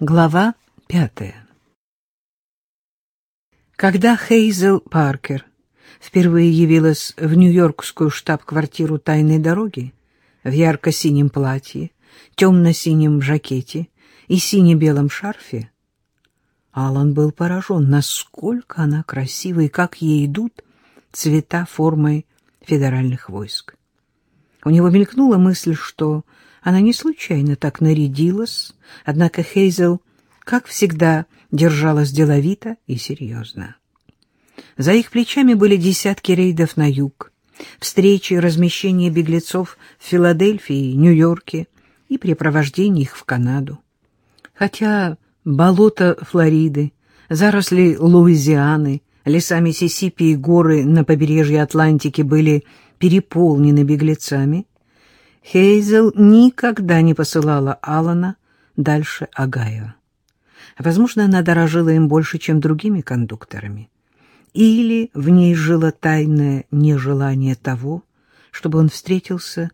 Глава пятая Когда Хейзел Паркер впервые явилась в нью-йоркскую штаб-квартиру «Тайной дороги» в ярко-синем платье, темно-синем жакете и сине-белом шарфе, Алан был поражен, насколько она красива и как ей идут цвета формы федеральных войск. У него мелькнула мысль, что она не случайно так нарядилась, однако Хейзел, как всегда, держалась деловито и серьезно. За их плечами были десятки рейдов на юг, встречи и размещение беглецов в Филадельфии, Нью-Йорке и препровождение их в Канаду. Хотя болота Флориды, заросли Луизианы, леса Миссисипи и горы на побережье Атлантики были переполнены беглецами, Хейзел никогда не посылала Алана дальше Агая. Возможно, она дорожила им больше, чем другими кондукторами. Или в ней жило тайное нежелание того, чтобы он встретился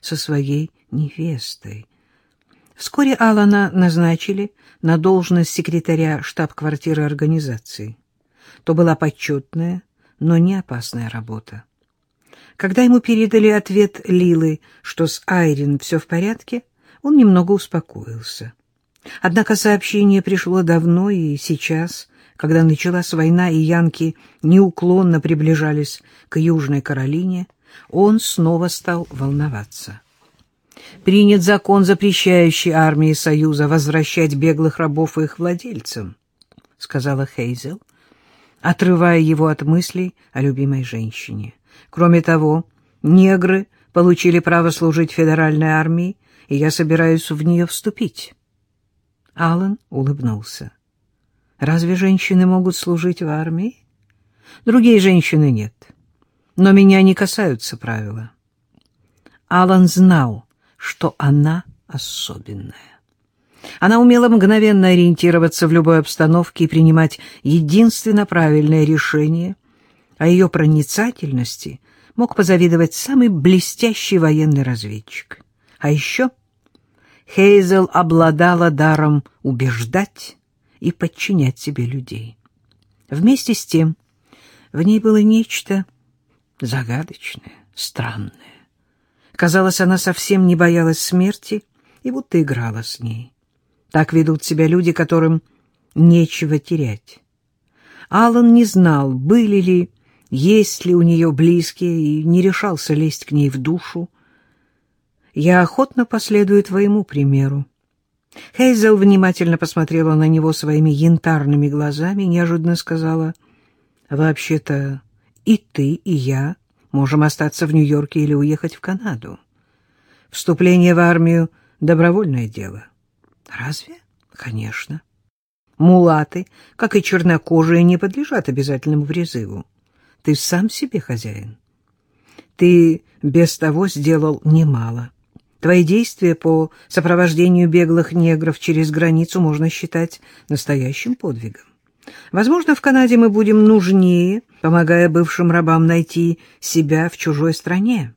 со своей невестой. Вскоре Алана назначили на должность секретаря штаб-квартиры организации. То была почетная, но не опасная работа. Когда ему передали ответ Лилы, что с Айрин все в порядке, он немного успокоился. Однако сообщение пришло давно и сейчас, когда началась война и янки неуклонно приближались к Южной Каролине, он снова стал волноваться. Принят закон, запрещающий армии Союза возвращать беглых рабов их владельцам, — сказала Хейзел, отрывая его от мыслей о любимой женщине. Кроме того, негры получили право служить федеральной армии, и я собираюсь в нее вступить. Алан улыбнулся. Разве женщины могут служить в армии? Другие женщины нет. Но меня не касаются правила. Алан знал, что она особенная. Она умела мгновенно ориентироваться в любой обстановке и принимать единственно правильное решение, а ее проницательности мог позавидовать самый блестящий военный разведчик. А еще Хейзел обладала даром убеждать и подчинять себе людей. Вместе с тем в ней было нечто загадочное, странное. Казалось, она совсем не боялась смерти и будто играла с ней. Так ведут себя люди, которым нечего терять. Алан не знал, были ли, есть ли у нее близкие, и не решался лезть к ней в душу. Я охотно последую твоему примеру. Хейзел внимательно посмотрела на него своими янтарными глазами и неожиданно сказала, «Вообще-то и ты, и я можем остаться в Нью-Йорке или уехать в Канаду. Вступление в армию — добровольное дело. Разве? Конечно. Мулаты, как и чернокожие, не подлежат обязательному призыву. Ты сам себе хозяин. Ты без того сделал немало. Твои действия по сопровождению беглых негров через границу можно считать настоящим подвигом. Возможно, в Канаде мы будем нужнее, помогая бывшим рабам найти себя в чужой стране.